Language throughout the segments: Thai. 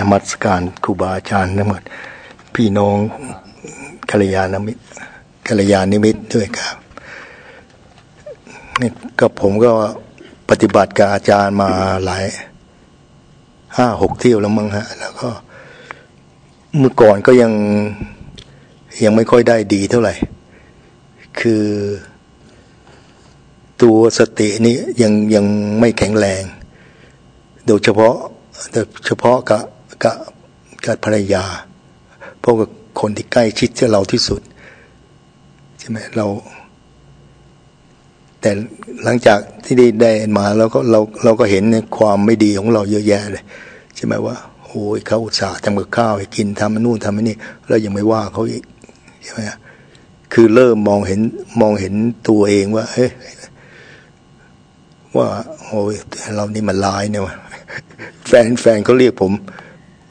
นมัสการครูบาอาจารย์ทั้งหมด พี่น้องกัลยาณมิตรกัลยาณมิตรด้วยครับนี่ก็ผมก็ปฏิบัติกับอาจารย์มาหลายห้าหกเที่ยวแล้วมั้งฮะ แล้วก็ เมื่อก่อนก็ยังยังไม่ค่อยได้ดีเท่าไหร่ คือ ตัวสตินี้ยังยังไม่แข็งแรง โดยเฉพาะโดยเฉพาะกับ กับกับภรรยาเพราะกับคนที่ใกล้ชิดกับเราที่สุดใช่ไหมเรา แต่หลังจากที่ได้ได้มาเราก็เราเราก็เห็นในความไม่ดีของเราเยอะแยะเลยใช่ไหมว่าโอ้ยเขาอุตส่าห์ทำกับข้าวให้กินทำนู่นทำนี่เรายังไม่ว่าเขาอีกใช่ไหมคือเริ่มมองเห็นมองเห็นตัวเองว่าเฮ้ยว่าโอ้ยเรานี่มันร้ายเนี่ยวะแฟนแฟนเขาเรียกผม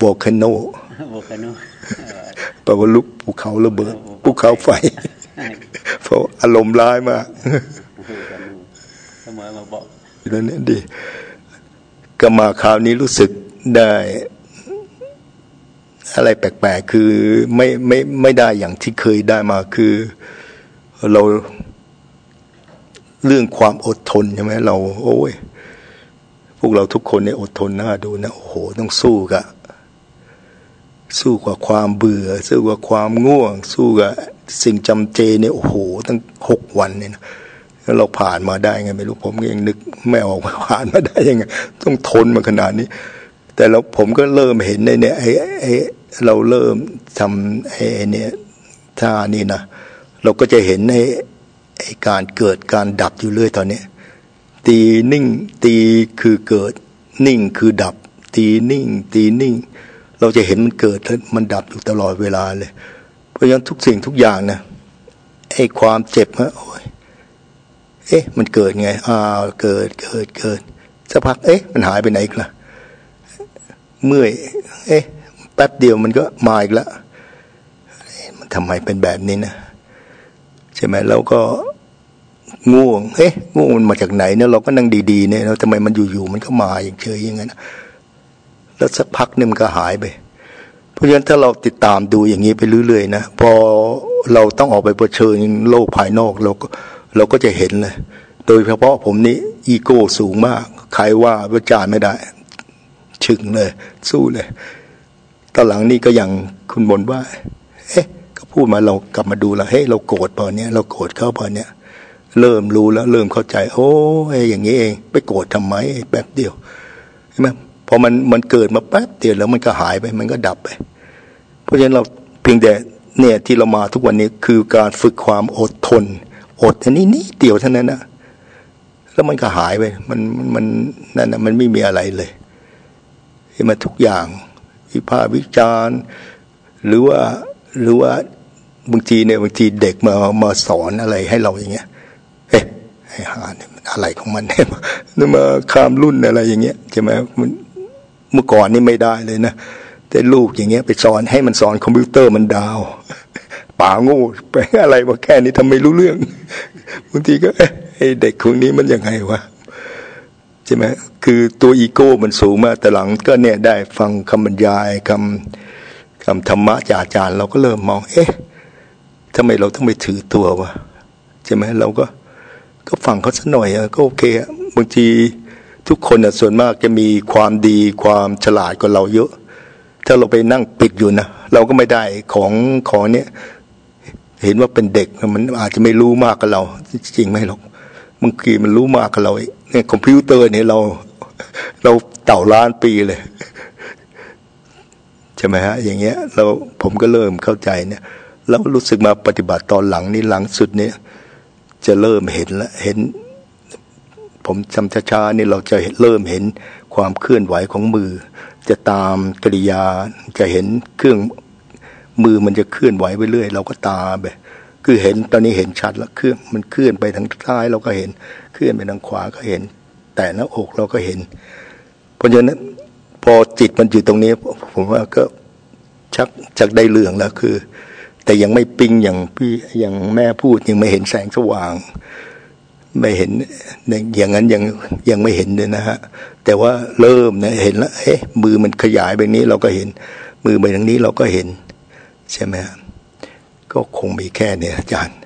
volcano volcano แปลว่าลูกภูเขาระเบิดภูเขาไฟเพราะอารมณ์ร้ายมากเสมอมาบอกนั่นดีก็มาคราวนี้รู้สึกได้ อะไรแปลกๆ คือไม่ไม่ไม่ได้อย่างที่เคยได้มาคือ เราเรื่องความอดทนใช่ไหมเรา โอ้ยพวกเราทุกคนเนี่ยอดทนนะดูนะโอ้โหต้องสู้กับ สู้กับความเบื่อ สู้กับความง่วง สู้กับสิ่งจำเจเนี่ยโอ้โห ตั้งหกวันเนี่ยนะแล้วเราผ่านมาได้ไงไม่รู้ผมก็ยังนึกไม่ออกว่าผ่านมาได้ยังไงต้องทนมาขนาดนี้ แต่แล้วผมก็เริ่มเห็นในเนี่ยไอ้ไอ้เราเริ่มทำไอ้เนี่ยท่านี่นะเราก็จะเห็นในไอ้การเกิดการดับอยู่เรื่อยตอนนี้ตีนิ่งตีคือเกิดนิ่งคือดับ ตีนิ่ง ตีนิ่ง เราจะเห็นมันเกิดมันดับอยู่ตลอดเวลาเลย เพราะฉะนั้นทุกสิ่งทุกอย่างนะไอ้ความเจ็บฮะโอ้ยเอ๊ะ มันเกิดไงอ่าเกิดเกิดเกิดสักพักเอ๊ะ มันหายไปไหนอีกล่ะเมื่อย เอ๊ะแป๊บเดียวมันก็มาอีกแล้วมันทำไมเป็นแบบนี้นะใช่ไหมเราก็ง่วง เอ๊ะง่วงมันมาจากไหนเนี่ยเราก็นั่งดีๆเนี่ยแล้วทำไมมันอยู่ๆมันก็มาอย่างเฉยอย่างนั้น แล้วสักพักนึงมันก็หายไป เพราะฉะนั้นถ้าเราติดตามดูอย่างนี้ไปเรื่อยๆนะพอเราต้องออกไปเผชิญโลกภายนอกเราก็เราก็จะเห็นเลยโดยเฉพาะผมนี่อีโก้สูงมาก ใครว่าวิจารไม่ได้ ชึงเลย สู้เลยตอนหลังนี่ก็ยังคุณบนว่า เอ๊ะ ก็พูดมาเรากลับมาดูแล้วเฮ้ยเราโกรธพอเนี้ยเราโกรธเขาพอเนี้ยเริ่มรู้แล้ว เริ่มเข้าใจ โอ้ยอย่างนี้เอง ไปโกรธทำไมแป๊บเดียวใช่ไหม อมันมันเกิดมาแป๊บเดียวแล้วมันก็หายไป มันก็ดับไป เพราะฉะนั้นเราเพียงแต่เนี่ยที่เรามาทุกวันนี้คือการฝึกความอดทน อดอันนี้นี่เดียวเท่านั้นนะแล้วมันก็หายไป มันมันนั่นนะมันไม่มีอะไรเลยเห็นมาทุกอย่างวิพากษ์วิจารณ์หรือว่าหรือว่าบางทีเนี่ยบางทีเด็กมามาสอนอะไรให้เราอย่างเงี้ยเฮ้ไอ้หาเนี่ยมันอะไรของมันเนี่ยมาข้ามรุ่นอะไรอย่างเงี้ยใช่ไหมมัน เมื่อก่อนนี่ไม่ได้เลยนะแต่ลูกอย่างเงี้ยไปสอนให้มันสอนคอมพิวเตอร์มันดาวป่าโง่ไปอะไรวะแค่นี้ทำไมรู้เรื่องบางทีก็เอ้เด็กคนนี้มันยังไงวะใช่ไหมคือตัวอีโก้มันสูงมากแต่หลังก็เนี่ยได้ฟังคำบรรยายคำคำธรรมะจากอาจารย์เราก็เริ่มมอง เอ๊ะทำไมเราต้องไปถือตัววะใช่ไหมเราก็ก็ฟังเขาสักหน่อยก็โอเคบางที ทุกคนส่วนมากจะมีความดีความฉลาดกว่าเราเยอะ ถ้าเราไปนั่งปิดอยู่นะเราก็ไม่ได้ของของเนี้ยเห็นว่าเป็นเด็กมันอาจจะไม่รู้มากกับเรา จริงไหมหรอกบางทีมันรู้มากกับเราเนี่ยคอมพิวเตอร์เนี่ยเรา เราเต่าล้านปีเลยใช่ไหมฮะ อย่างเงี้ย เราผมก็เริ่มเข้าใจเนี่ยแล้วรู้สึกมาปฏิบัติตอนหลังนี้หลังสุดเนี่ย จะเริ่มเห็นแล้วเห็น ผมจำช้าๆนี่เราจะเริ่มเห็นความเคลื่อนไหวของมือ จะตามกริยาจะเห็นเครื่องมือมันจะเคลื่อนไหวไปเรื่อย เราก็ตามไปคือเห็นตอนนี้เห็นชัดแล้วเครื่องมันเคลื่อนไปทางซ้ายเราก็เห็นเคลื่อนไปทางขวาก็เห็น แต่หน้าอกเราก็เห็น เพราะฉะนั้นพอจิตมันอยู่ตรงนี้ ผมว่าก็ชักชักได้เรื่องแล้วคือ แต่ยังไม่ปิ้งอย่างพี่อย่างแม่พูดยังไม่เห็นแสงสว่าง ไม่เห็นอย่างนั้นยังยังไม่เห็นเลยนะฮะ แต่ว่าเริ่มนะเห็นแล้วเอ๊ะมือมันขยายไปนี้เราก็เห็น มือไปทางนี้เราก็เห็น ใช่ไหมก็คงมีแค่เนี่ยอาจารย์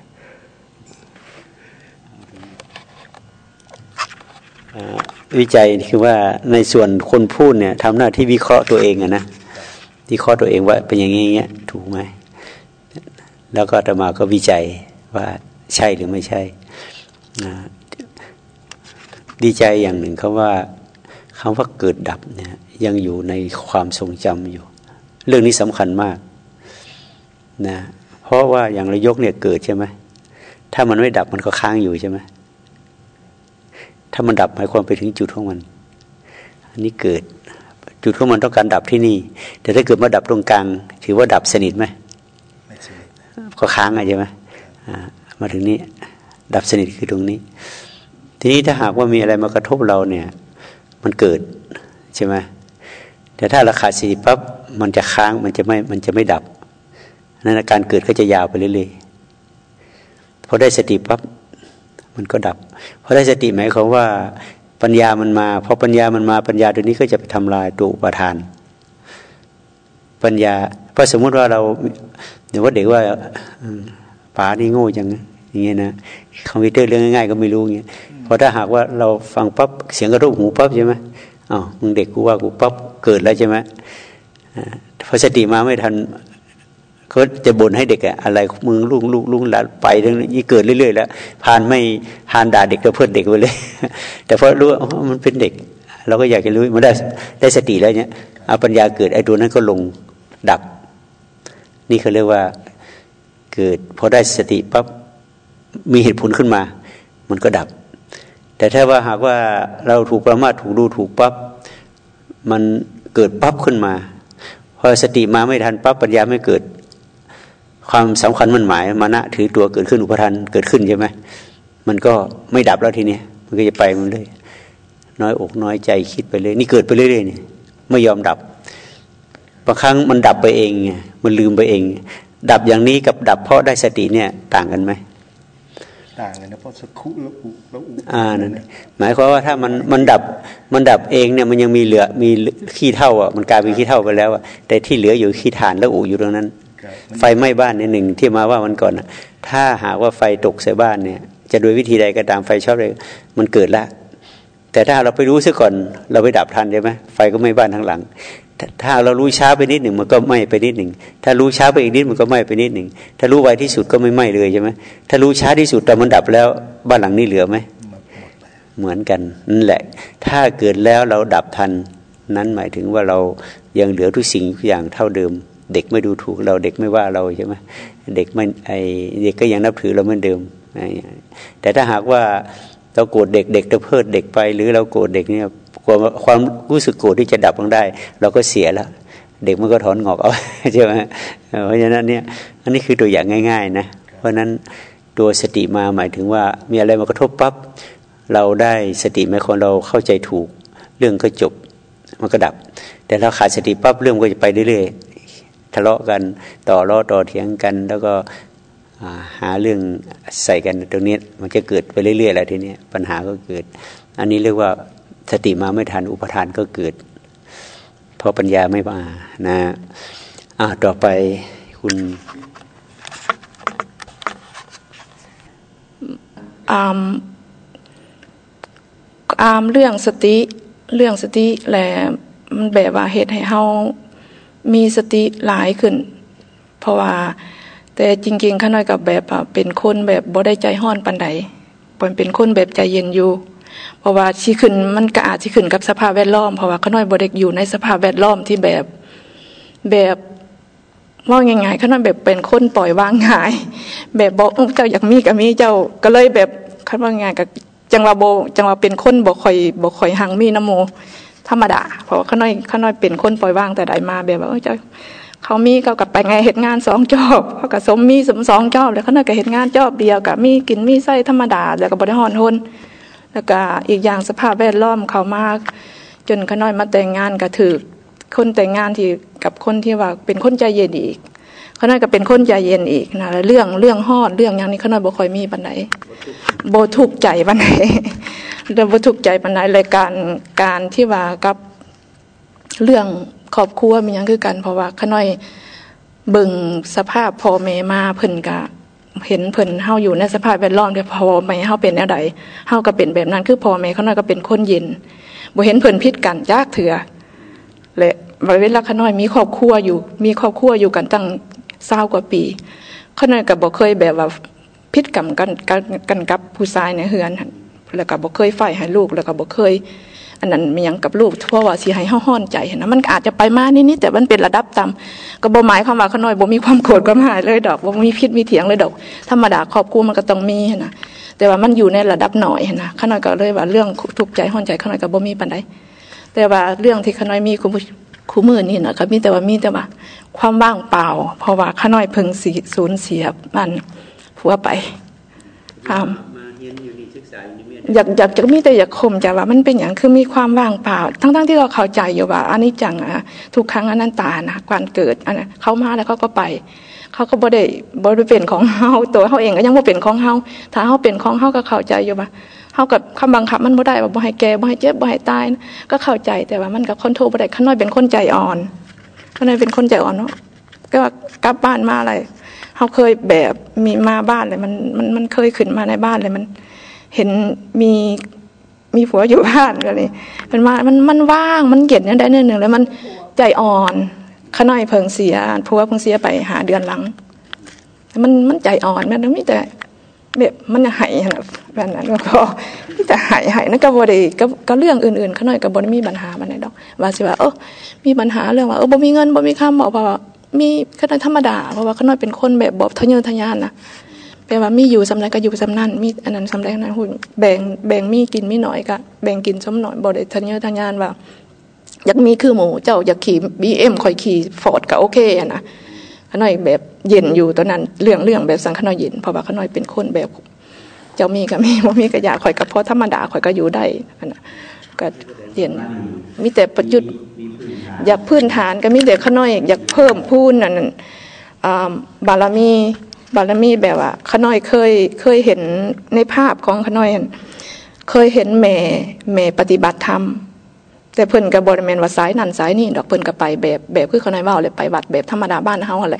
วิจัยคือว่าในส่วนคนพูดเนี่ยทำหน้าที่วิเคราะห์ตัวเองอะนะวิเคราะห์ตัวเองว่าเป็นอย่างนี้เงี้ยถูกไหมแล้วก็ตมาก็วิจัยว่าใช่หรือไม่ใช่ ดีใจอย่างหนึ่งเขาว่าคำว่าเกิดดับเนี่ยยังอยู่ในความทรงจำอยู่ เรื่องนี้สำคัญมากนะเพราะว่าอย่างระยกเนี่ยเกิดใช่ไหมถ้ามันไม่ดับมันก็ค้างอยู่ใช่ไหมถ้ามันดับหมายความไปถึงจุดของมัน อันนี้เกิดจุดของมันต้องการดับที่นี่ แต่ถ้าเกิดมาดับตรงกลาง ถือว่าดับสนิทไหมไม่สนิทก็ค้างใช่ไหมมาถึงนี้ ดับสนิทคือตรงนี้ ทีนี้ถ้าหากว่ามีอะไรมากระทบเราเนี่ย มันเกิดใช่ไหมแต่ถ้าราคาสีปั๊บมันจะค้างมันจะไม่มันจะไม่ดับนั้นการเกิดก็จะยาวไปเรื่อยๆพอได้สติปั๊บมันก็ดับพอได้สติหมายความว่าปัญญามันมาพอปัญญามันมาปัญญาตัวนี้ก็จะไปทำลายตัวอุปทาน ปัญญาเพราะสมมุติว่าเราเดี๋ยวว่าเด็กว่าป๋านี่โง่จัง อย่างเงี้ยนะคอมพิวเตอร์เรื่องง่ายๆก็ไม่รู้เงี้ยพอถ้าหากว่าเราฟังปั๊บเสียงกระรุกหูปั๊บใช่ไหมอ๋อมึงเด็กกูว่ากูปั๊บเกิดแล้วใช่ไหมพอสติมาไม่ทันเขาจะบ่นให้เด็กอะอะไรมึงลุงลุงลุงหลานไปเรื่องนี้เกิดเรื่อยๆแล้วผ่านไม่ผ่านด่าเด็กก็เพื่อนเด็กไปเลย แต่พอรู้ว่ามันเป็นเด็ก เราก็อยากจะรู้มันได้ได้สติแล้วเนี่ยเอาปัญญาเกิดไอ้ตัวนั้นก็ลงดับ นี่เขาเรียกว่าเกิดพอได้สติปั๊บ มีเหตุผลขึ้นมา มันก็ดับ แต่ถ้าว่าหากว่าเราถูกประมาทถูกดูถูกปั๊บมันเกิดปั๊บขึ้นมาพอสติมาไม่ทันปั๊บปัญญาไม่เกิด ความสำคัญมันหมายมานะถือตัวเกิดขึ้นอุปทานเกิดขึ้นใช่ไหมมันก็ไม่ดับแล้วทีนี้มันก็จะไปมันเลยน้อยอกน้อยใจคิดไปเลยนี่เกิดไปเรื่อยๆนี่ไม่ยอมดับบางครั้งมันดับไปเองมันลืมไปเอง ดับอย่างนี้กับดับเพราะได้สติเนี่ยต่างกันไหม ต่างกันนะเพราะสักคุแล้วอุแล้วอุอ่านั่นหมายความว่าถ้ามันมันดับมันดับเองเนี่ยมันยังมีเหลือมีขี้เท่าอะมันกลายเป็นขี้เท่าไปแล้วอะแต่ที่เหลืออยู่ขี้ฐานแล้วอุอยู่ตรงนั้น ไฟไหม้บ้านเนี่ยหนึ่งที่มาว่ามันก่อนนะถ้าหากว่าไฟตกใส่บ้านเนี่ย จะโดยวิธีใดก็ตามไฟช็อตเลยมันเกิดละแต่ถ้าเราไปรู้ซะก่อนเราไปดับทันใช่ไหมไฟก็ไม่บ้านทั้งหลัง ถ้าเรารู้ช้าไปนิดหนึ่งมันก็ไหม้ไปนิดหนึ่ง ถ้ารู้ช้าไปอีกนิดมันก็ไหม้ไปนิดหนึ่ง ถ้ารู้ไวที่สุดก็ไม่ไหม้เลยใช่ไหมถ้ารู้ช้าที่สุดแต่มันดับแล้ว บ้านหลังนี้เหลือไหม เหมือนกันนั่นแหละ ถ้าเกิดแล้วเราดับทัน นั้นหมายถึงว่าเรายังเหลือทุกสิ่งทุกอย่างเท่าเดิม เด็กไม่ดูถูกเราเด็กไม่ว่าเราใช่ไหมเด็กไม่ไอเด็กก็ยังนับถือเราเหมือนเดิม แต่ถ้าหากว่าเราโกรธเด็กเด็กจะเพิดเด็กไป หรือเราโกรธเด็กเนี่ย ความรู้สึกโกรธที่จะดับลงได้ เราก็เสียแล้ว เด็กมันก็ถอนงอกเอาใช่ไหมเพราะฉะนั้นเนี่ยอันนี้คือตัวอย่างง่าย ๆ นะ เพราะนั้นตัวสติมาหมายถึงว่า มีอะไรมากระทบปั๊บเราได้สติแม้คนเราเข้าใจถูก เรื่องก็จบมันก็ดับ แต่เราขาดสติปั๊บเรื่องก็จะไปเรื่อยๆทะเลาะกันต่อร้อต่อเถียงกัน แล้วก็หาเรื่องใส่กันตรงนี้มันจะเกิดไปเรื่อยๆแล้วทีนี้ปัญหาก็เกิด อันนี้เรียกว่า สติมาไม่ทันอุปทานก็เกิด เพราะปัญญาไม่มานะอ่าต่อไปคุณอามอามเรื่องสติเรื่องสติแหละมันแบบว่าเหตุให้เฮามีสติหลายขึ้น เพราะว่า แต่จริงๆข้าน้อยกับแบบเป็นคนแบบบ่ได้ใจห้อนปันใดเป็นคนแบบใจเย็นอยู่ เพราะว่าชีขึ้นมันก็อาจชีขึ้นกับสภาพแวดล้อมเพราะว่าข้าน้อยบ่ได้อยู่ในสภาพแวดล้อมที่แบบแบบว่าง่ายๆข้าน้อยแบบเป็นคนปล่อยวางง่าย แบบบอกเจ้าอยากมีกับมีเจ้าก็เลยแบบคันว่าง่ายกับจังว่าโบจังว่าเป็นคนบ่คอยบ่คอยหังมีนโม ธรรมดาเพราะข้าน้อยข้าน้อยเป็นคนปล่อยวางแต่ใดมาแบบว่าเจ้าเขามีเขากับไปไงเหตุงานสองจอบเขากับสมมีสมสองจอบแล้วเขาน้อยกับเหตุงานจอบเดียวกับมีกินมีไส้ธรรมดาแล้วก็บริหารทน แล้วก็อีกอย่างสภาพแวดล้อมเขามาก จนข้าน้อยมาแต่งงานกับถือคนแต่งงานที่กับคนที่ว่าเป็นคนใจเย็นอีกเขาน่อยก็เป็นคนใจเย็นอีกนะแล้วเรื่องเรื่องฮอดเรื่องอย่างนี้เขาน่อยบ่ค่อยมีปันไหนบ่ทุกใจปันไหนเรื่องบ่ทุกใจปันไหนรายการการที่ว่ากับเรื่องครอบครัวมีหยังคือกัน เพราะว่าเขาน่อยเบิ่งสภาพพ่อแม่มาเพิ่นก็ เห็นเพิ่นเฮาอยู่ในสภาพแวดล้อมที่พ่อแม่เฮาเป็นแนวใดเฮาก็เป็นแบบนั้น คือพ่อแม่เขาน่อยก็เป็นคนเย็นบ่เห็นเพิ่นพิษกันจากเถื่อและบริเวณลาเขน้อยมีครอบครัวอยู่ มีครอบครัวอยู่กันตั้งเศร้ากว่าปีเขาน้อยก็บ่เคยแบบว่าพิษกรรมกันกันกันกับผู้ชายในเฮือนแล้วก็บ่เคยไฟให้ลูกแล้วก็บ่เคย อันนั้นมียังกับลูกเพราะว่าสิให้เฮาฮ้อนใจนะมันอาจจะไปมานิดๆแต่มันเป็นระดับต่ำก็บ่หมายความว่าขาน้อยบ่มีความโกรธความหายเลยดอกบ่มีพิษมีเถียงเลยดอก ธรรมดาครอบครัวมันก็ต้องมีนะแต่ว่ามันอยู่ในระดับหน่อยนะขน้อยก็เลยว่าเรื่องทุกข์ใจห้อนใจขน้อยก็บ่มีปานใดแต่ว่าเรื่องที่ขน้อยมีคุณคู่มือนี่นะก็มีแต่ว่ามีแต่ว่าความว่างเปล่า เพราะว่าขน้อยเพิ่งสูญเสียมันผัวไปครับอยา กอยากจะมีแต่อยากคมจะว่ามันเป็นอย่างคือมีความว่างเปล่า ทั้งๆที่เราเข้าใจอยู่ว่าอันนี้จังอะทุกครั้งอนันตานะการเกิดอันนั้นเขามาแล้วเขาก็ไป เขาก็บ่ได้บ่ได้เป็นของเฮาตัวเฮาเองก็ยังบ่เป็นของเฮาถ้าเฮาเป็นของเฮาก็เข้าใจอยู่ว่าเฮากับคำบังคับมันบ่ได้ว่าบ่ให้แก่บ่ให้เจ็บบ่ให้ตายก็เข้าใจแต่ว่ามันก็คอนโทรลบ่ได้ข้าน้อยเป็นคนใจอ่อนข้าน้อยเป็นคนใจอ่อนเนาะก็กลับบ้านมาอะไรเฮาเคยแบบมีมาบ้านเลยมันมันมันเคยขึ้นมาในบ้านเลยมัน เห็นมีมีผัวอยู่บ้านก็เลยมันมามันมันว่างมันเย็นเนี่ยได้เนื่องแล้วมันใจอ่อนขน้อยเพิงเสียเพราะว่าเพิงเสียไปหาเดือนหลัง มันมันใจอ่อนแม่ไม่แต่แบบมันหายนะแบบนั้นก็มีแต่หายหายนั่นก็บริก็ก็เรื่องอื่นๆขน้อยกับบริมีปัญหามันไหนดอก ว่าสิว่าเออมีปัญหาเรื่องว่าเออบ่มีเงินบ่มีคำบอกว่ามีขน้อยธรรมดาเพราะว่าขน้อยเป็นคนแบบบอกทะเยอทะยานนะ แปลว่ามีอยู่สำไรก็อยู่สำนั่นมีอันนั้นสำไรนั้นหุ่นแบ่งแบ่งมีกินมีหน่อยก็แบ่งกินสมหน่อยบ่ได้ทะเยอทะยานว่าอยากมีคือหมูเจ้าอยากขี่บีเอ็มคอยขี่ฟอร์ดก็โอเคอะนะขน้อยแบบเย็นอยู่ตอนนั้นเรื่องเรื่องแบบสังขน้อยเย็นเพราะว่าขน้อยเป็นคนแบบ เจ้ามีก็มีบ่มีก็อยากคอยกับพ่อธรรมดาคอยก็อยู่ได้นะก็เย็นมีแต่ประยุทธ์อยากพื้นฐานก็มีแต่ขน้อยอยากเพิ่มพูนนั่นบารมี บารมีแบบว่าขน้อยเคยเคยเห็นในภาพของขน้อยเคยเห็นแม่แม่ปฏิบัติธรรมแต่เพิ่นกับบริเวณว่าสายนั่นสายนี่ดอกเพิ่นก็ไปแบบแบบคือเขาในว่าเลยไปวัดแบบธรรมดาบ้านเฮาอะไร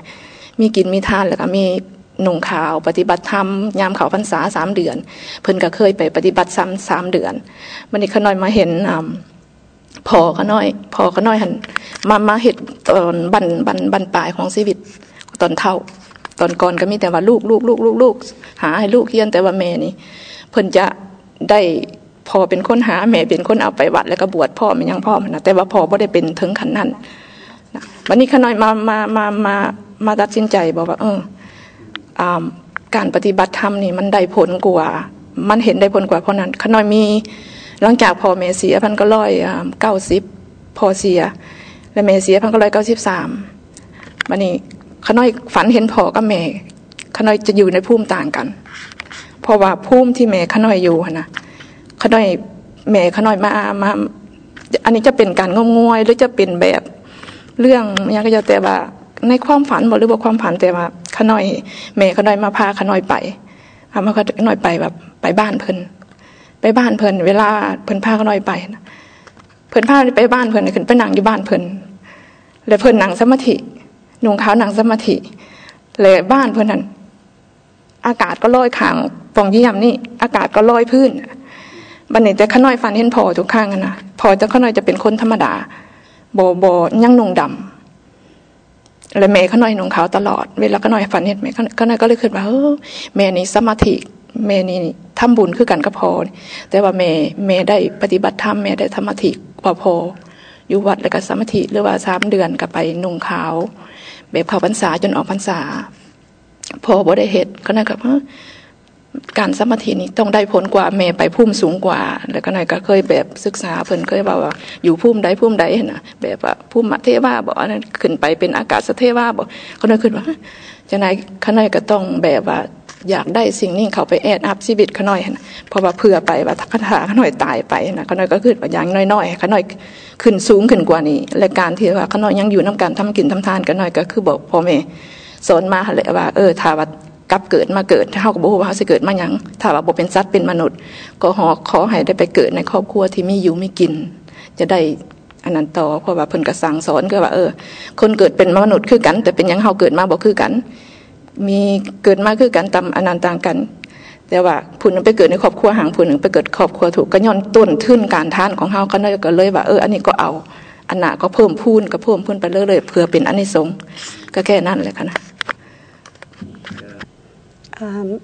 มีกินมีทานแล้วก็มีหนุ่งขาวปฏิบัติธรรมยามเขาพรรษาสามเดือน เพิ่นก็เคยไปปฏิบัติซ้ำสามเดือนมันนี่ขน้อยมาเห็นอ่าพอขน้อย พอขน้อยหันมามาเห็ดตอนบันบันบันปลายของชีวิตตอนเท่า ตอนก่อนก็มีแต่ว่าลูกลูกลูกลูกลูกหาให้ลูกเฮียนแต่ว่าแม่นี่เพิ่นจะได้พอเป็นคนหาแม่เป็นคนเอาไปวัดแล้วก็บวชพ่อมันยังพ่อมันนะแต่ว่าพ่อไม่ได้เป็นถึงขันนั้นนะวันนี้ขน้อยมามามามามาตัดสินใจบอกว่า เออการปฏิบัติธรรมนี่มันได้ผลกว่า มันเห็นได้ผลกว่าเพราะนั้นขน้อยมี หลังจากพ่อแม่เสียพันก็ร้อยเก้าสิบพ่อเสีย และแม่เสียพันก็ร้อยเก้าสิบสามวันนี้ ขน้อยฝันเห็นพ่อกับแม่ขน้อยจะอยู่ในภูมิต่างกัน เพราะว่าภูมิที่แม่ขน้อยอยู่นะขน้อยแม่ขน้อยมามาอันนี้จะเป็นการงมงวยหรือจะเป็นแบบเรื่องยังก็จะแต่ว่าในความฝันบอกหรือว่าความฝันแต่ว่าขน้อยแม่ขน้อยมาพาขน้อยไปพามาขน้อยไปแบบไปบ้านเพิ่นไปบ้านเพิ่นเวลาเพิ่นพาขน้อยไปเพิ่นพาไปบ้านเพิ่นขึ้นไปนั่งอยู่บ้านเพิ่นแล้วเพิ่นนั่งสมาธิ นุ่งขาวนั่งสมาธิเลยบ้านเพิ่นนั้นอากาศก็ลอยขางปองเยี่ยมนี่ อากาศก็ลอยพื้นบันนี้แต่ขน้อยฟันเห็นพอทุกข้างนะพอจะขน้อยจะเป็นคนธรรมดาโบโบยั่งนุ่งดำเลยแม่ขน้อยนุ่งขาวตลอด เวลาขน้อยฝันเห็นแม่ขน้อยก็เลยคิดว่าเออแม่นี่สมาธิแม่นี่ทำบุญคือกันก็พอ แต่ว่าแม่แม่ได้ปฏิบัติธรรมแม่ได้สมาธิกว่าพออยู่วัดแล้วก็สมาธิหรือว่าสามเดือนก็ไปนุ่งขาว แบบเข้าพรรษาจนออกพรรษา พอบ่ได้เหตุก็นั่นก็การสมาธินี้ต้องได้ผลกว่าแม่ไปพุ่มสูงกว่า แล้วก็นายก็เคยแบบศึกษาเพิ่นเคยบอกว่า อยู่พุ่มใดพุ่มใดนะแบบว่าพุ่มมเทวาบอกนั้นขึ้นไปเป็นอากาศเทวาบอกเขาเลยขึ้นว่าจะนายขนายก็ต้องแบบว่า อยากได้สิ่งนี้เขาไปแอดอัพชีวิตขน่อยนะเพราะว่าเพื่อไปว่าถ้าขาขน่อยตายไปนะขน่อยก็ขึ้นว่าอย่างน้อยๆขน่อยขึ้นสูงขึ้นกว่านี้และการที่ว่าขน่อยยังอยู่น้าการทำกินทำทานกันหน่อยก็คือบอกพ่อแม่สอนมาหั่นแหละว่า เออถ้าว่ากลับเกิดมาเกิดเฮาก็บ่ฮู้ว่าเฮาสิเกิดมาหยังถ้าว่าบ่เป็นสัตว์เป็นมนุษย์ ก็ขอขอให้ได้ไปเกิดในครอบครัวที่มีอยู่มีกิน จะได้อันนั้นต่อเพราะว่าเพิ่นก็สั่งสอนก็ว่าเออ คนเกิดเป็นมนุษย์คือกัน แต่เป็นยังเฮาเกิดมาบ่คือกัน มีเกิดมากคือกันตามอนันต์ต่างกัน แต่ว่าผู้หนึงไปเกิดในครอบครัวห่างผู้หนึ่งไปเกิดครอบครัวถูกก็ย้อนต้นทุนการทานของเฮาก็เลยก็เลยว่าเอออันนี้ก็เอาอันหนาก็เพิ่มพูนก็เพิ่มพูนไปเรื่อยๆเพื่อเป็นอันนี้สงก็แค่นั้นเลยค่ะนะ Um,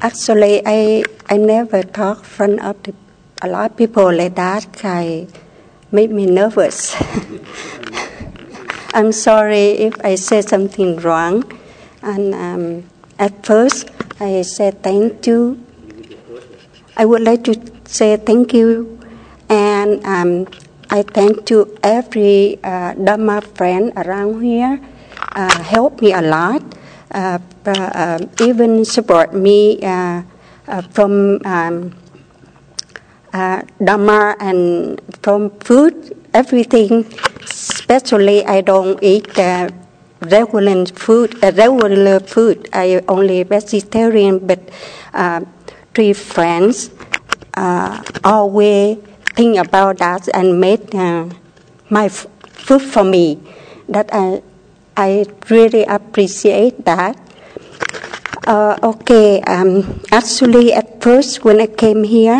actually, I I never talk front of the, a lot of people like that. I made me nervous. I'm sorry if I said something wrong. And um, at first, I said thank you. I would like to say thank you, and um, I thank to every uh, Dharma friend around here. Uh, helped me a lot. Uh, uh, even support me uh, uh, from um, uh, Dharma and from food, everything. Especially, I don't eat uh, regular food. Uh, regular food. I only vegetarian, but uh, three friends uh, always think about that and made uh, my f- food for me. That I I really appreciate that. Uh, okay, um, actually, at first, when I came here,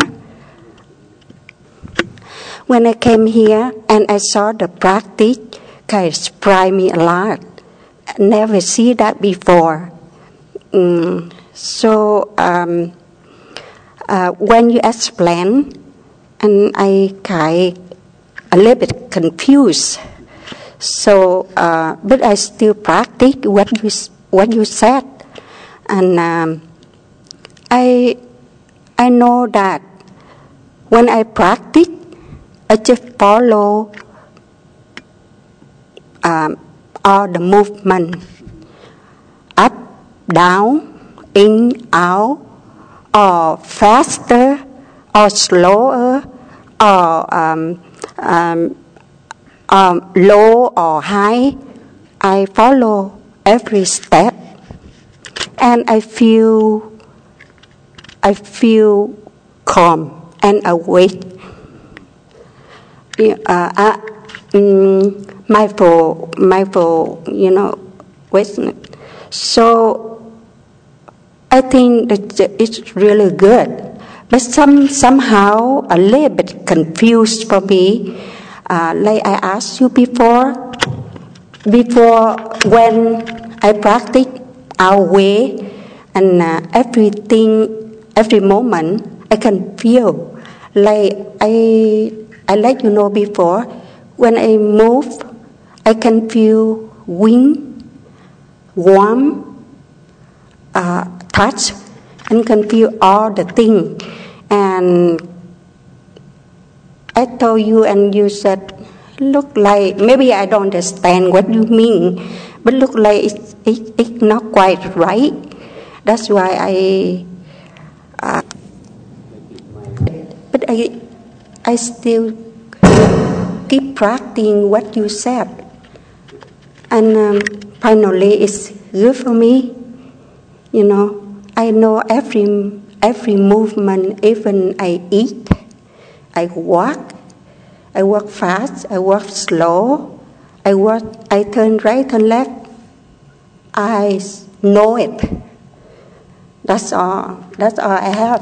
when I came here and I saw the practice, it surprised me a lot. I never see that before. Mm, so um, uh, when you explain, and I kind a little bit confused. So, uh, but I still practice what you what you said, and um, I I know that when I practice, I just follow um, all the movement up, down, in, out, or faster, or slower, or um, um, um, low or high. I follow every step, and I feel I feel calm and awake. Uh, uh, mm, mindful, mindful, you know, wisdom. So I think that it's really good, but some somehow a little bit confused for me. Uh, like I asked you before, before when I practice our way, and uh, everything, every moment, I can feel like I, I let you know before, when I move, I can feel wind, warm, uh, touch, and can feel all the thing. And I told you, and you said, look like maybe I don't understand what you mean, but look like it's, it, it's not quite right. That's why I. Uh, but I, I still keep practicing what you said, and um, finally it's good for me. You know, I know every every movement, even I eat, I walk, I walk fast, I walk slow, I walk, I turn right and left. I know it. That's all. That's all I have.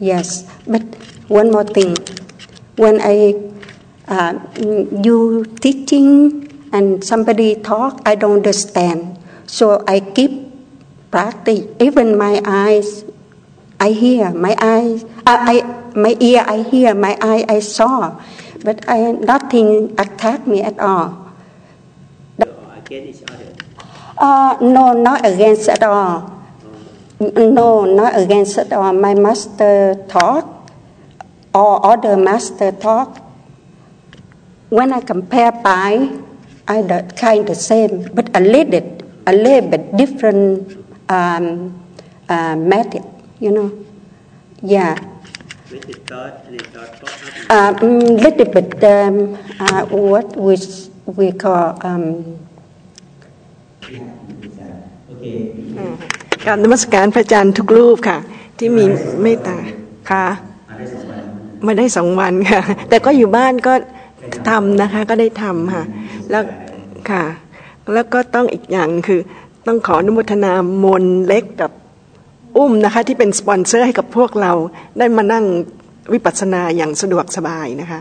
Yes, but one more thing. When I uh, you teaching and somebody talk, I don't understand. So I keep practice. Even my eyes, I hear. My eyes, uh, I my ear, I hear. My eye, I saw. But I nothing attack me at all. against each other. Uh, no, not against at all. No, not against at all. My master talk or other master talk. When I compare by, I the kind the same, but a little bit, a little bit different um, uh, method. You know, yeah. With the thought and the thought pop up. Uh, mm, little bit um, uh, what we s- we call um, การนมัสการพระอาจารย์ทุกรูปค่ะ ที่มีเมตตาค่ะ มาได้สองวันค่ะ แต่ก็อยู่บ้านก็ทำนะคะ ก็ได้ทำค่ะ แล้วค่ะ แล้วก็ต้องอีกอย่างคือ ต้องขออนุโมทนามนเล็กกับอุ้มนะคะ ที่เป็นสปอนเซอร์ให้กับพวกเราได้มานั่งวิปัสสนาอย่างสะดวกสบายนะคะ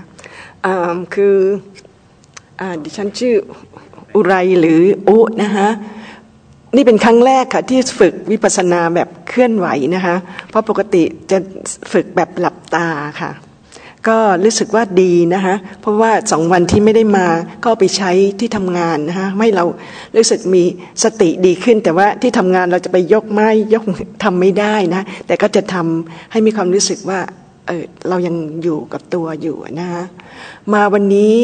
คืออดิฉันชื่ออุไรหรืออุนะคะนี่เป็นครั้งแรกค่ะที่ฝึกวิปัสสนาแบบเคลื่อนไหวนะคะ เพราะปกติจะฝึกแบบหลับตาค่ะ ก็รู้สึกว่าดีนะคะเพราะว่าสองวันที่ไม่ได้มาก็ไปใช้ที่ทำงานนะคะไม่เรารู้สึกมีสติดีขึ้น แต่ว่าที่ทำงานเราจะไปยกไม้ยกทำไม่ได้นะแต่ก็จะทำให้มีความรู้สึกว่าเออเรายังอยู่กับตัวอยู่นะคะมาวันนี้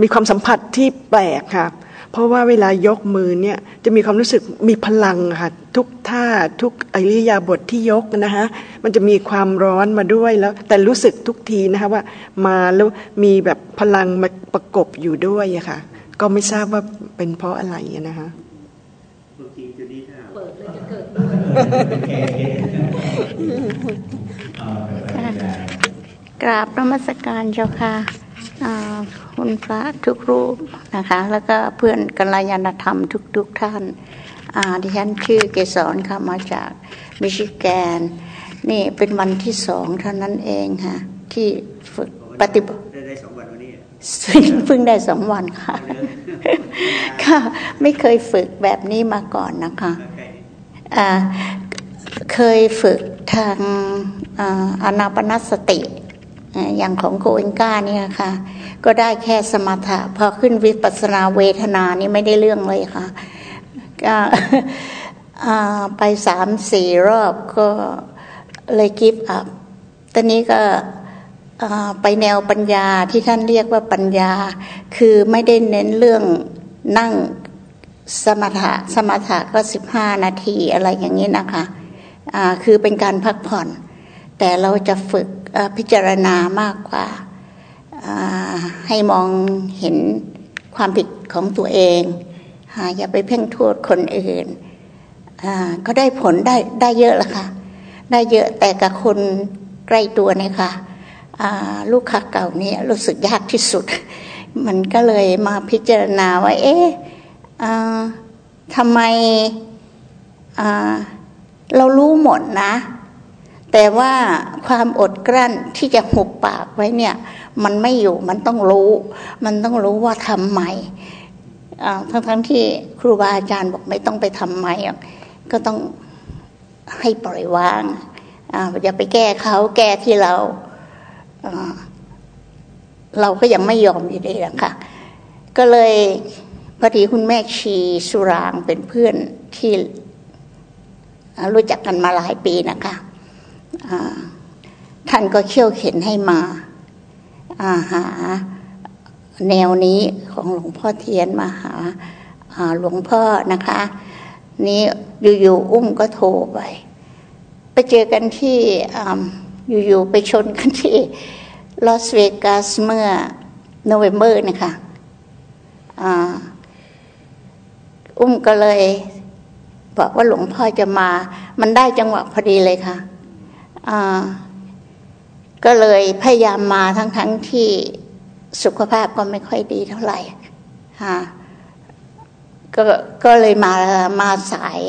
มีความสัมผัสที่แปลกค่ะ เพราะว่าเวลายกมือเนี่ยจะมีความรู้สึกมีพลังค่ะทุกท่าทุกอิริยาบถทที่ยกนะคะมันจะมีความร้อนมาด้วยแล้ว แต่รู้สึกทุกทีนะคะว่ามาแล้วมีแบบพลังมาประกบอยู่ด้วยอะค่ะ ก็ไม่ทราบว่าเป็นเพราะอะไรนะคะกราบนมัสการเจ้าค่ะ คุณพระทุกรูปนะคะ แล้วก็เพื่อนกัลยาณธรรมทุกๆทท่านดิฉันชื่อเกสรค่ะมาจากมิชิแกน นี่เป็นวันที่สองเท่านั้นเองค่ะที่ฝึกปฏิบัติได้สองวันวันนี้เพิ่งได้สองวันค่ะ ค่ะไม่เคยฝึกแบบนี้มาก่อนนะคะเคยฝึกทางอนาปนสติ อย่างของโกเอนก้าเนี่ยค่ะ ก็ได้แค่สมถะ พอขึ้นวิปัสนาเวทนานี่ไม่ได้เรื่องเลยค่ะ ก็ไปสามสี่รอบก็เลยกิฟต์อัพตอนนี้ก็ไปแนวปัญญาที่ท่านเรียกว่าปัญญา คือไม่ได้เน้นเรื่องนั่งสมถะสมถะก็สิบห้านาทีอะไรอย่างนี้นะคะะคือเป็นการพักผ่อน แต่เราจะฝึก พิจารณามากกว่าให้มองเห็นความผิดของตัวเองอย่าไปเพ่งโทษคนอื่นก็ได้ผลได้ได้เยอะละค่ะ ได้เยอะแต่กับคนใกล้ตัวนี่ยค่ะลูกค้าเก่านี้รู้สึกยากที่สุด มันก็เลยมาพิจารณาว่า เอ๊ะทำไมเรารู้หมดนะ แต่ว่าความอดกลั้นที่จะหุบปากไว้เนี่ย มันไม่อยู่มันต้องรู้ มันต้องรู้ว่าทำใหม่ทั้งทั้งที่ครูบาอาจารย์บอกไม่ต้องไปทำใหม่ก็ต้องให้ปล่อยวางอย่าไปแก้เขาแก้ที่เราเราก็ยังไม่ยอมอยู่ดีนะคะก็เลยพอดีคุณแม่ชีสุรางเป็นเพื่อนที่รู้จักกันมาหลายปีนะคะ ท่านก็เขี่ยวเข็นให้มาาหาแนวนี้ของหลวงพ่อเทียนมาหาหลวงพ่อนะคะ นี้อยู่ๆอุ้มก็โทรไป ไปเจอกันที่อยู่ๆไปชนกันที่ลอสเวกัสเมื่อโนเวมเบอร์นะคะอุ้มก็เลย บอกว่าหลวงพ่อจะมา มันได้จังหวะพอดีเลยค่ะ ก็เลยพยายามมาทั้งทั้งที่สุขภาพก็ไม่ค่อยดีเท่าไหร่ค่ะก็ก็เลยมามาสาย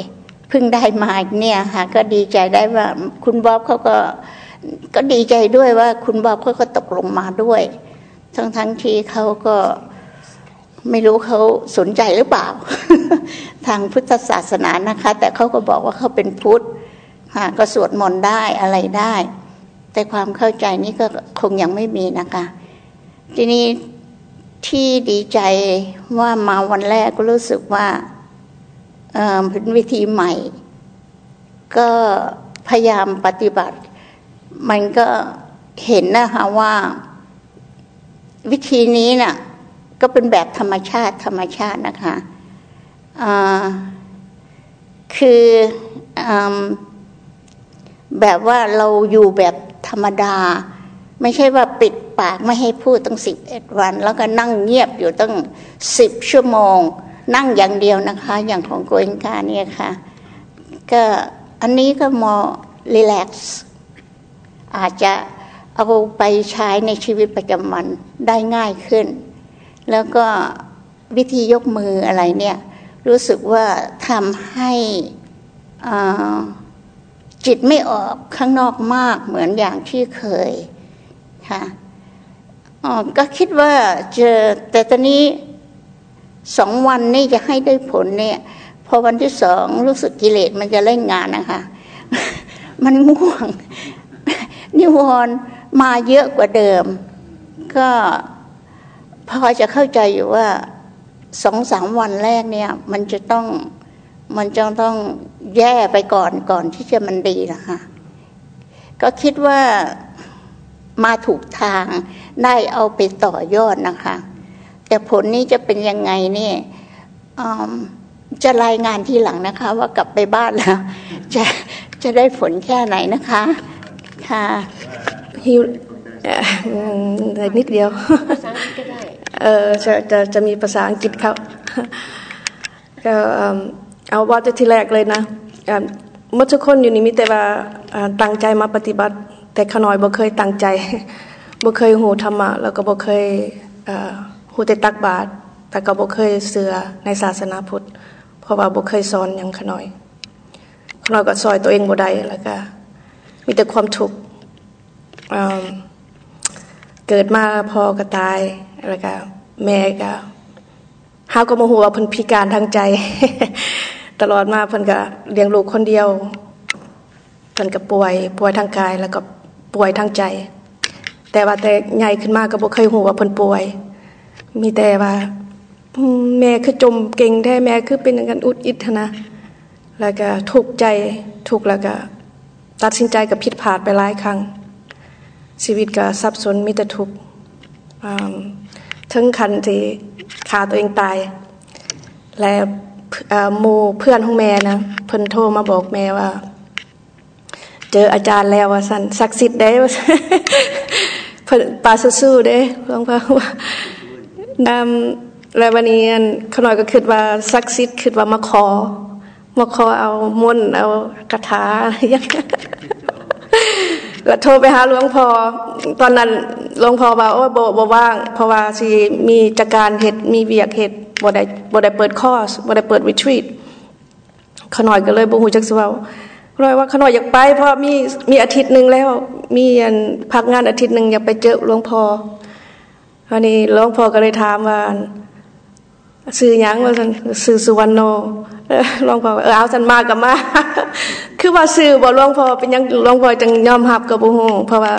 เพิ่งได้มาเนี่ยค่ะ ก็ดีใจได้ว่า คุณบ๊อบเขาก็ ก็ดีใจด้วยว่า คุณบ๊อบเขาก็ตกลงมาด้วย ทั้งทั้งที่เขาก็ไม่รู้เขาสนใจหรือเปล่า ทางพุทธศาสนานะคะ แต่เขาก็บอกว่าเขาเป็นพุทธ ก็สวดมนต์ได้อะไรได้ แต่ความเข้าใจนี้ก็คงยังไม่มีนะคะทีนี้ที่ดีใจว่ามาวันแรกก็รู้สึกว่าเเป็นวิธีใหม่ ก็พยายามปฏิบัติ มันก็เห็นนะคะว่า วิธีนี้นะ่ะ ก็เป็นแบบธรรมชาติธรรมชาตินะคะคืออ แบบว่าเราอยู่แบบธรรมดา ไม่ใช่ว่าปิดปากไม่ให้พูดตั้งสิบเอ็ดวัน แล้วก็นั่งเงียบอยู่ตั้งสิบชั่วโมง นั่งอย่างเดียวนะคะ อย่างของโกเอนกาเนี่ยค่ะ ก็อันนี้ก็มอรีแลกซ์อาจจะเอาไปใช้ในชีวิตประจำวันได้ง่ายขึ้น แล้วก็วิธียกมืออะไรเนี่ย รู้สึกว่าทำให้อ่า จิตไม่ออกข้างนอกมากเหมือนอย่างที่เคยค่ะก็คิดว่าเจอแต่ตอนนี้สองวันนี่จะให้ได้ผลเนี่ย พอวันที่สองรู้สึกกิเลสมันจะเล่นงานนะคะ มันง่วง นิวรณ์มาเยอะกว่าเดิม ก็พอจะเข้าใจอยู่ว่าสองสามวันแรกเนี่ย มันจะต้องมันจะต้อง แย่ไปก่อนก่อนที่จะมันดีนะคะ ก็คิดว่ามาถูกทางได้เอาไปต่อยอดนะคะ แต่ผลนี้จะเป็นยังไงนี่จะรายงานทีหลังนะคะ ว่ากลับไปบ้านแล้ว จะจะได้ผลแค่ไหนนะคะ ค่ะฮิวนิดเดียวเออจะจะจะมีภาษาอังกฤษครับก็ เอาว่าจะทีแรกเลยนะเมื่อทุกคนอยู่นี่มีแต่ว่าตั้งใจมาปฏิบัติ แต่ขน่อยบ่เคยตั้งใจบ่เคยหูธรรมะแล้วก็บ่เคยหูแต่ตักบาตรแต่ก็บ่เคยเสือในศาสนาพุทธ เพราะว่าบ่เคยสอนอย่างขน่อยขน่อยก็ซอยตัวเองบ่ได้แล้วก็มีแต่ความทุกข์เกิดมาพอก็ตายแล้วก็แม่ก็เฮาก็มาหัวเพิ่นพิการทางใจ ตลอดมาเพิ่นก็เลี้ยงลูกคนเดียวเพิ่นก็ป่วยป่วยทางกายแล้วก็ป่วยทางใจ แต่ว่าแต่ใหญ่ขึ้นมาก็บ่เคยหัวเพิ่นป่วย มีแต่ว่าแม่คือจมเก่งแท้แม่คือเป็นอย่างนั้นอุดอิดนะแล้วก็ทุกใจทุกแล้วก็ตัดสินใจกับผิดพลาดไปหลายครั้ง ชีวิตก็สับสนมีแต่ทุกข์ถึงคันที่ขาตัวเองตาย และ โมเพื่อนของแม่นะเพิ่นโทรมาบอกแม่ว่า เจออาจารย์แล้วว่าสันศักดิ์สิทธิ์ได้ว่าเพิ่นปาสู้ๆเด้หลวงพ่อว่านำแล้ววันนี้ขน่อยก็คิดว่าศักดิ์สิทธิ์คิดว่ามาขอมาขอเอามนเอากระถาอะไรอย่างก็โทรไปหาหลวงพ่อตอนนั้นหลวงพ่อว่าโอ้บ่บ่ว่าง เพราะว่าสิมีจักการเหตุมีเวียกเหตุ บ่ได้บ่ได้เปิดคอร์สบ่ได้เปิดวิทรีตขน่อยก็เลยบ่ฮู้จักสิว่าร้อยว่าขน่อยอยากไป เพราะมีมีอาทิตย์หนึ่งแล้ว มีอันพักงานอาทิตย์หนึ่งอยากไปเจอหลวงพ่อวันนี้หลวงพ่อก็เลยถามว่าซื้อยังว่าสันซื้อสุวรรณโนหลวงพ่อเออเอาสันมากับมา คือว่าซื้อบ่หลวงพ่อเป็นยังหลวงพ่อจังยอมรับกับบุหงเพราะว่า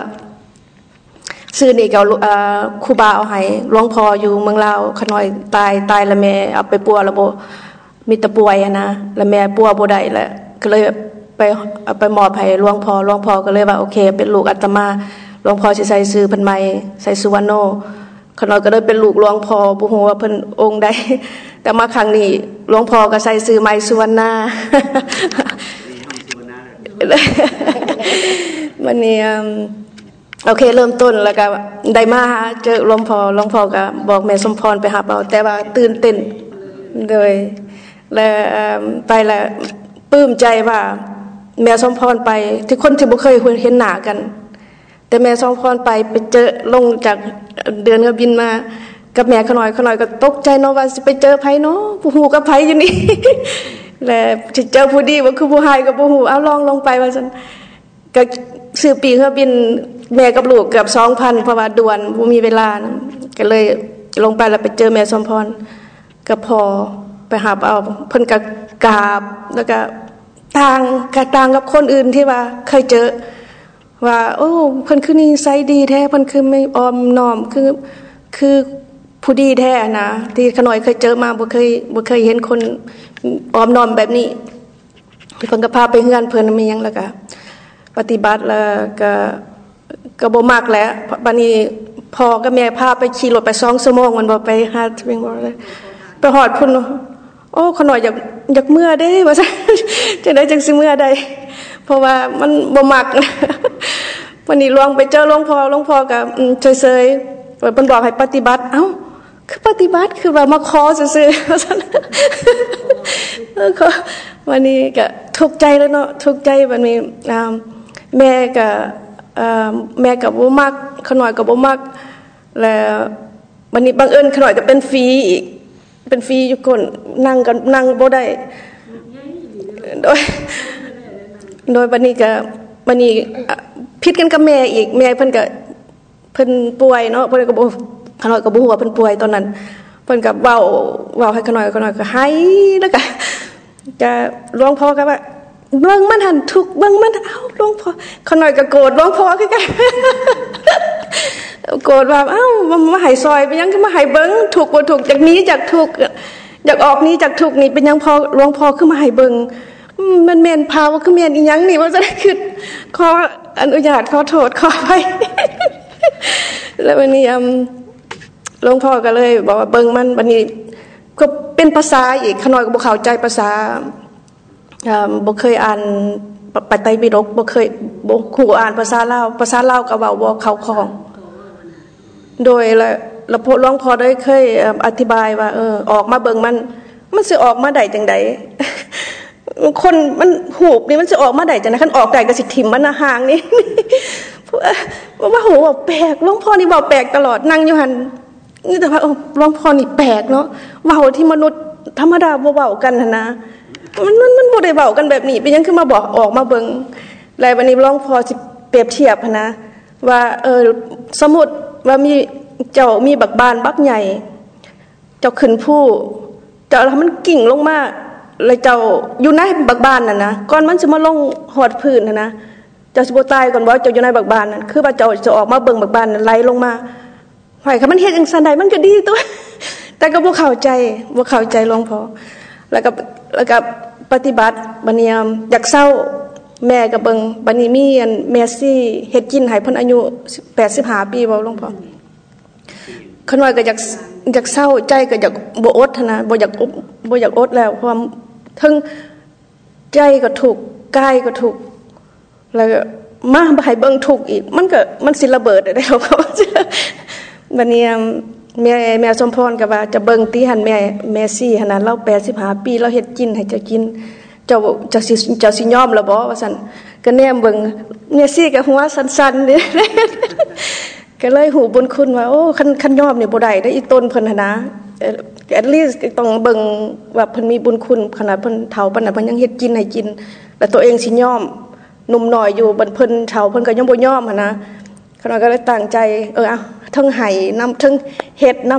ซื้อนี่กับครูบาเอาให้หลวงพ่ออยู่เมืองลาวขน่อยตายตายแล้วแม่เอาไปปัวแล้วบ่มีตะป่วยนะแล้วแม่ปัวบ่ได้แล้วก็เลยไปเอาไปมอบให้หลวงพ่อหลวงพ่อก็เลยว่าโอเค เป็นลูกอาตมาหลวงพ่อสิใส่ซื้อเพิ่นใหม่ใส่สุวรรณโนขน้อยก็ได้เป็นลูกหลวงพ่อบุหัวเพิ่นองค์ใดแต่มาครั้งนี้หลวงพ่อก็ใส่ซื้อไม้สุวรรณาวันนี้ โอเค เริ่มต้นแล้วก็ได้มาเจอหลวงพ่อหลวงพ่อก็บอกแม่สมพรไปหาเอาแต่ว่าตื่นเต้นโดยและไปแล้วปลื้มใจว่า แม่สมพรไปที่คนที่บ่เคยเห็นหนากัน แต่แม่สองพรไปไปเจอลงจากเดือนก็บินมากับแม่ขน่อยขน่อยก็ตกใจเนาะว่าไปเจอไผเนาะผู้หูกับไผอยู่นี่แล้วที่เจอผู้ดีว่าคือผู้หายกับผู้หูเอาลองลงไปว่าฉัน ก็ซื้อปีเครื่องบินแม่กับลูกเกือบสองพันเพราะว่าด่วนผู้มีเวลานะก็เลยลงไปแล้วไปเจอแม่สมพรก็พอไปหาเอาเพิ่นกับกราบแล้วก็ต่างกต่างกับคนอื่นที่ว่าเคยเจอ ว่า โอ้เพิ่นคือนี่ไซดีแท้เพิ่นคือไม่ออมน้อมคือคือผู้ดีแท้นะที่ขน่อยเคยเจอมาบ่เคยบ่เคยเห็นคนออมน้อมแบบนี้เพิ่นก็พาไปเฮือนเพิ่นมีหยังแล้วก็ ปฏิบัติแล้วก็ก็บ่มากแล้วบัดนี้พอกับแม่พาไปขี่รถไป2ชั่วโมงมันบ่ไปหาเพียงบ่เลยไปฮอดพุ่นโอ้ขน่อยอยากอยากเมื่อเด้ว่าจังได๋จังสิเมื่อใดเพราะว่ามันบ่มักวันนี้ลวงไปเจอหลวงพ่อหลวงพ่อกับเฉยๆเปินบอกให้ปฏิบัติเอ้าคือปฏิบัติคือว่ามาคอซื่อๆวันนี้ก็ทุกใจแล้วเนาะทุกใจวันนี้อ่า แม่กับแม่กับบ่มักขน่อยกับบ่มักแล้ววันนี้บังเอิญขน่อยก็เป็นฟรีอีก เป็นฟรีอยู่คนนั่งกันนั่งบ่ได้โดยโดยวันนี้ก็วันนี้พิดกันกับแม่อีกแม่เพิ่นก็เพิ่นป่วยเนาะเพิ่นก็บ่ขน่อยก็บ่ฮู้ว่าเพิ่นป่วยตอนนั้นเพิ่นก็เว้าเว้าให้ขน่อยขน่อยก็ให้แล้วก็จะหลวงพ่อก็ว่า เบิ่งมันหันทุกเบิ่งมันเอ้าหลวงพ่อขน่อยก็โกรธหลวงพ่อคือกันโกรธว่าเอ้ามาให้ซอยไปยังก็มาให้เบิ่งถูกบ่ถูกจากนี้จากถูกอยากออกนี้จากถูกนี่เป็นยังพอหลวงพ่อคือมาให้เบิ่งมันเมนพาว่าคือเมนอีหยังนี่ว่าจะได้คือขออนุญาตขอโทษขอไปแล้ววันนี้หลวงพ่อก็เลย บอกว่าเบิ่งมันวันนี้ก็เป็นภาษาอีกขน่อยก็บ่เข้าใจภาษา บ่เคยอ่านปไตยปิฎกบ่เคยบ่คู่อ่านภาษาลาวภาษาลาวก็เว้าบ่เข้าคล่อง โดยล้วแล้วหลวงพ่อได้เคยอธิบายว่าเออออกมาเบิ่งมัน มันสิออกมาได้จังไดคนมันหูบนี่มันจะออกมาได้จังได๋คันออกได้ก็สิถิ่มมันห่างนี่ว่าโหแปลกหลวงพ่อนี่เว้าแปลกตลอดนั่งอยู่หั่นนี่แต่ว่าหลวงพ่อนี่แปลกเนาะเว้าที่มนุษย์ธรรมดาบ่เว้ากันนะ มันมันมันบ่ได้เว้ากันแบบนี้เป็นยังคือมาบอกออกมาเบิงแล้ววันนี้หลวงพอสิเปรียบเทียบนะ ว่าเออสมมุติว่ามีเจ้ามีบักบานบักใหญ่ เจ้าขึ้นผู้ เจ้าแล้วมันกิ่งลงมาเลยเจ้าอยู่ในบักบานน่ะนะก่อนมันจะมาลงหอดพื้นนะนะเจ้าสิบตายก่อนว่าเจ้าอยู่ในบักบานนั่นคือว่าเจ้าจะออกมาเบิ่งบักบานไหลลงมาหอยค่ะมันเฮ็ดจังซั่นใดมันก็ดีตัวแต่ก็บ่เข้าใจบ่เข้าใจหลวงพ่อ แล้วก็แล้วก็ปฏิบัติบัดนี้อยากเศร้าแม่ก็เบิงบัดนี้มีอันแมซี่เฮ็ดกินห้เพิ่นอายุ85ปีบ่หลวงพ่อคันว่าก็อยากอยากเศร้าใจก็อยากบ่อดนะบ่อยากบ่อยากอดแล้วเพราะทั้งใจก็ถูกกายก็ถูกแล้วก็มาให้เบิ่งถูกอีก มันก็มันสิระเบิดได้เขาบัดนี้ แม่แม่สมพรก็ว่าจะเบิ่งตีหันแม่แม่ซี่หั่นน่ะเรา85ปีเราเฮ็ดกินให้จะกินเจ้าจะสิเจ้าสิยอมล้วบ่ว่าซั่นก็แนมเบิ่งแม่ซี่ก็หัวสั่นๆนี่ก็เลยหูบุญคุณว่าโอ้คันคันยอมนี่บ่ได้ได้อีต้นเพิ่นหั่นนะแอดลีสต้องเบิ่งว่าเพิ่นมีบุญคุณขนาดเพิ่นเฒ่าปานนั้นเพิ่นยังเฮ็ดกินให้กินแล้วตัวเองสิยอมหนุ่มน้อยอยู่บันเพิ่นเฒ่าเพิ่นก็ยังบ่ยอมหั่นนะขณะก็เลยตั้งใจเออเอา ทั้งไห้นำทั้งเฮ็ดน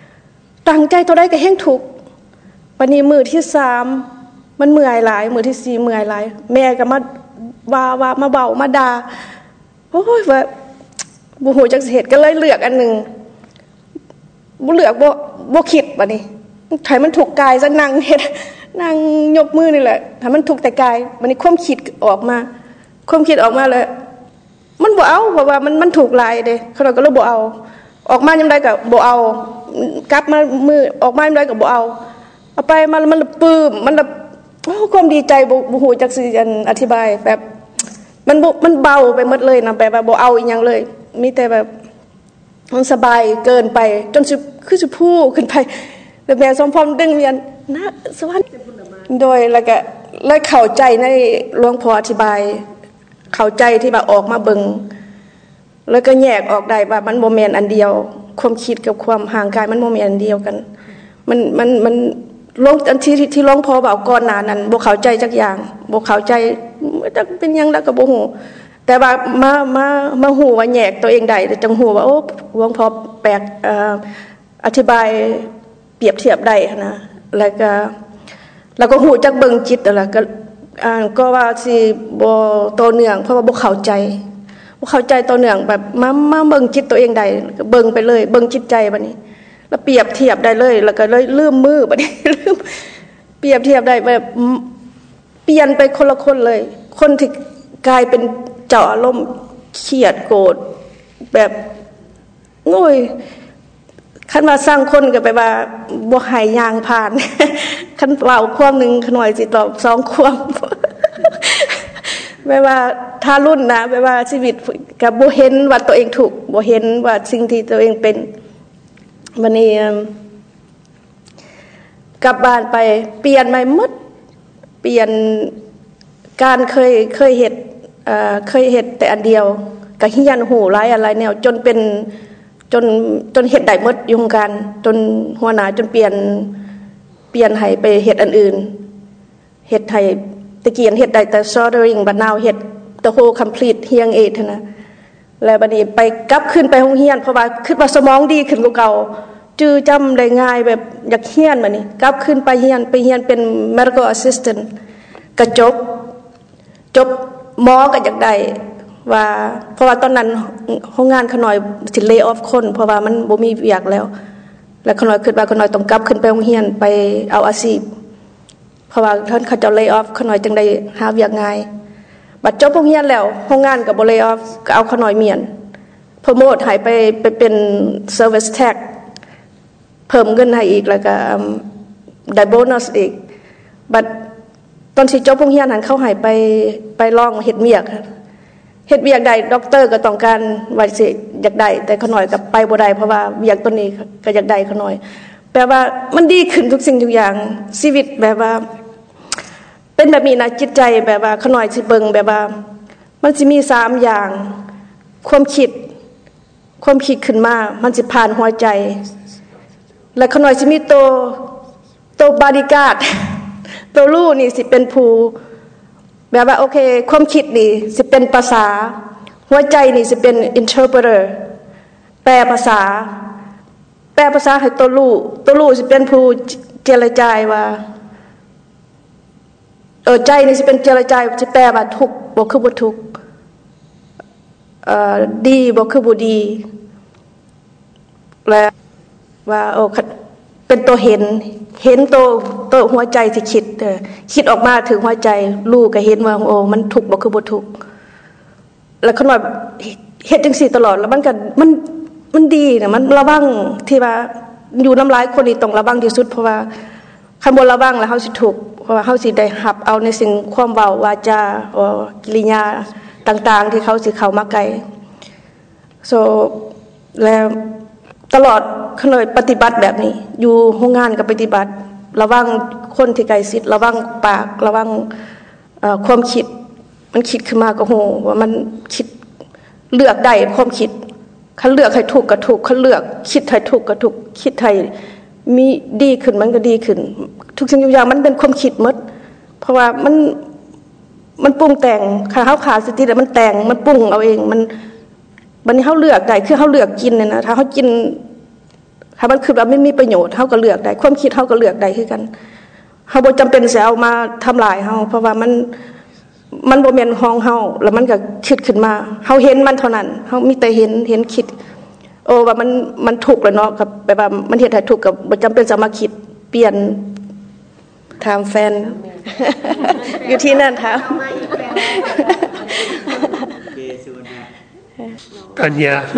ำตั้งใจตัวใดก็แฮงถูกวันนี้มือที่3มันเมื่อยหลาย มือที่4เมื่อยหลาย แม่ก็มาว่าว่ามาเบามาด่าโอ้ยว่าบ่ฮู้จักเฮ็ดก็เลยเลือกอันหนึ่งบ่เลือกบ่บ่คิดบัดนี้ถ้ามันถูกกายซะนั่งเฮ็ดนั่งยกมือนี่แหละถ้ามันถูกแต่กายบัดนี้ความคิดออกมา ความคิดออกมาเลย มันบ่เอาเพราะว่ามันมันถูกลายเด้เขาก็เลยบ่เอา ออกมายามใดก็บ่เอา กลับมามือออกมายามใดก็บ่เอาเอาไปมันมันปื้มมันแบบโอ้ความดีใจบ่บ่ฮู้จักสิอธิบาย แบบ มันมันเบาไปหมดเลยนะแบบว่าบ่เอาอีหยังเลย มีแต่แบบมันสบายเกินไป จนสิคือสิพูขึ้นไปแล้วแม่สมพรดึงเรียนนะสวรรค์โดยแล้วก็เลยเข้าใจในหลวงพ่ออธิบาย เข้าใจที่ว่าออกมาเบิงแล้วก็แยกออกได้ว่ามันโมเมนอันเดียว ความคิดกับความห่างกายมันโมเมนอันเดียวกัน มันมันมันลงอันที่ที่ลงพ่อบอกก่อนหนานั้นบ่เข้าใจจักอย่างบ่เข้าใจจักเป็นยังแล้วก็บ่ฮู้แต่ว่ามามามาหูว่าแยกตัวเองได้จังหูว่าโอ้หลวงพ่อแปลกอธิบายเปรียบเทียบได้นะแล้วก็แล้วก็หูจักเบิ่งจิตแล้วก็ อ่าก็ว่าสิบ่โตเนื่องเพราะว่าบ่เข้าใจบ่เข้าใจตัวเนื่องแบบมามาเบิ่งจิตตัวเองได้เบิ่งไปเลย เบิ่งจิตใจบัดนี้ แล้วเปรียบเทียบได้เลย แล้วก็เลยลืมมือบัดนี้ลืมเปรียบเทียบได้แบบเปลี่ยนไปคนละคนเลย คนที่กลายเป็นเจ้าอารมณ์เครียดโกรธแบบงุย ขันมาสร้างคนก็ไปว่าบวหายยางผ่านขันเป่าควมหนึ่งขน่อยสิตอบสองควมแบไม่ว่าถ้ารุ่นนะไม่ว่าชีวิตกับโบเห็นว่าตัวเองถูกโบเห็นว่าสิ่งที่ตัวเองเป็นวันนี้กลับบ้านไปเปลี่ยนใหม่มดเปลี่ยนการเคยเคยเห็ดเคยเห็ดแต่อันเดียวกับฮิยันหูร้ายอะไรแนวจนเป็น จนจนเห็ดได้มดยุงกัน จนหัวหนาจนเปลี่ยนเปลี่ยนให้ไปเห็ดอันอื่นเห็ดไทยตะเกียนเห็ดได้แต่ soldering บัดนาวเห็ด the whole complete เฮียงเอทนะแล้วบัดนี้ไปกลับขึ้นไปห้องเฮียนเพราะว่าขึ้นมาสมองดีขึ้นกว่าเก่าจื้อจำได้ง่ายแบบอยากเฮียนมานี่กลับขึ้นไปเฮียนไปเฮียนเป็น medical assistant กระจบจบหมอก็อยากได้ ว่าเพราะว่าตอนนั้นห้องงานขน่อยสิเลย์ออฟคน เพราะว่ามันบ่มีเวียกแล้ว แล้วขน่อยขึ้นไปขน่อยต้องกลับขึ้นไปโรงเรียนไปเอาอาชีพเพราะว่าท่านเขาจะ lay off ขน่อยจึงได้หาเวียกง่ายบัดจบโรงเรียนแล้วห้องการกะบ่ lay off ก็เอาขน่อยเมียนโปรโมทให้ไปไปเป็น service tech เพิ่มเงินให้อีกแล้วก็ได้โบนัสอีกบัดตอนที่จบโรงเรียนนั้นเขาให้ไปไปลองเฮ็ดเวียก เฮ็ดเวียกใดด็อกเตอร์ก็ต้องการว่าสิอยากได้แต่ขน่อยกับไปบ่ได้เพราะว่าเวียกตัวนี้ก็อยากได้ขน่อย แปลว่ามันดีขึ้นทุกสิ่งทุกอย่างชีวิตแบบว่า เป็นแบบนี้นะจิตใจแบบว่าขน่อยสิเบิงแบบว่า มันจะมีสามอย่าง ความคิด ความคิดขึ้นมา มันสิผ่านหัวใจ และขน่อยสิมีโตัวตัวบาดิกาดโตลู่นี่สิเป็นภู แบบว่าโอเค ความคิดนี่สิเป็นภาษา หัวใจนี่สิเป็น interpreter แปลภาษา แปลภาษาให้ตัวลูกตัวลูกสิเป็นผู้เจรจายว่าเออใจนี่สิเป็นเจรจายจะแปลว่าทุกบ่คือบ่ทุกเอ่อดีบ่คือบ่ดีและว่าโอ้เป็นตัวเห็น เห็นโตัวตัวหัวใจที่คิดเอคิดออกมาถึงหัวใจ ลูกก็เห็นว่าโอ้มันถูกบ่คือบ่ถูกแล้วขน่อยเฮ็ดจังซี่ตลอด แล้วมันก็มันมันดีนะมันระวังที่ว่าอยู่น้ำลายคนนี้ต้องระวังที่สุด เพราะว่าคันบ่ระวังแล้วเฮาสิถูกเพราะว่าเฮาสิได้รับเอาในสิ่งความเว้าวาจากิริยาต่าง ๆ ที่เขาสิเข้ามาไกล so แล้วตลอด ขนอยปฏิบัติแบบนี้ อยู่ห้องงานกับปฏิบัติ ระวังคนที่ไกลสิทธิ์ระวังปาก ระวังความคิด มันคิดขึ้นมาก็โหว่ามันคิดเลือกได้ความคิดคันเลือกให้ถูกก็ถูกคันเลือก คิดให้ถูกก็ถูกคิดให้มีดีขึ้นมันก็ดีขึ้น ทุกสิ่งทุกอย่างมันเป็นความคิดมด เพราะว่ามันมันปรุงแต่งขาเขาขาสติแต่มันแต่งมันปรุงเอาเองมันบันนี้เขาเลือกได้คือเขาเลือกกินเนี่ยนะถ้าเขากิน ถ้ามันคือแบบไม่มีประโยชน์เขาก็เลือกได้ความคิดเขาก็เลือกได้คือกันเขาบ่จำเป็นจะเอามาทำลายเขาเพราะว่ามันมันโบเมนห้องเฮาแล้วมันก็คิดขึ้นมาเฮาเห็นมันเท่านั้นเฮามีแต่เห็นเห็นคิด โอ้ว่ามันมันถูกแล้วเนาะกับแบบว่ามันเฮ็ดให้ถูกกับบ่จำเป็นจะมาคิดเปลี่ยนถามแฟน อยู่ที่นั่นถามปัญญา